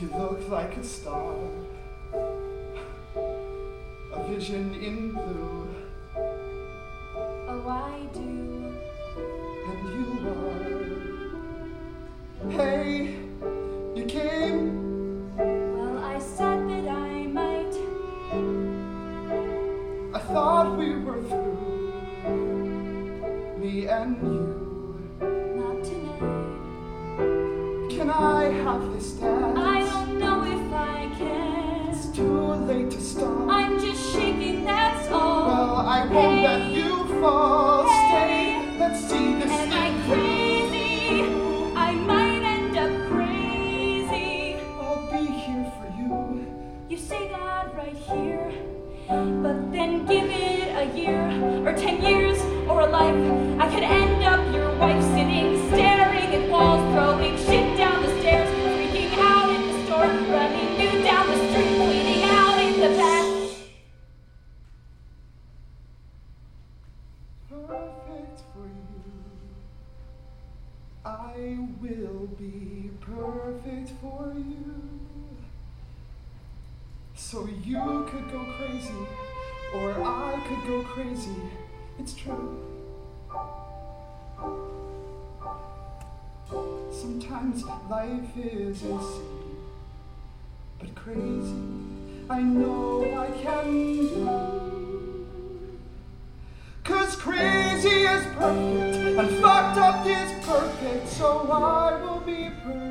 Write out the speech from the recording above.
You look like a star, a vision in blue, Oh, I do. and you are. Hey, you came. Well, I said that I might. I thought we were through, me and you. Not tonight. Can I have this dance? Won't let Hey, you fall. Hey. Stay, let's see this Am thing through. crazy? I might end up crazy. I'll be here for you. You say that right here, but then give it a year, or ten years, or a life. I could end up your wife sitting, Perfect for you. I will be perfect for you. So you could go crazy, or I could go crazy. It's true. Sometimes life is insane, but crazy I know I can do. Perfect and fucked up is perfect, so I will be perfect.